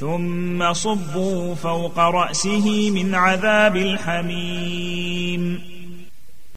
ثم صبوا فوق رأسه من عذاب الحميم.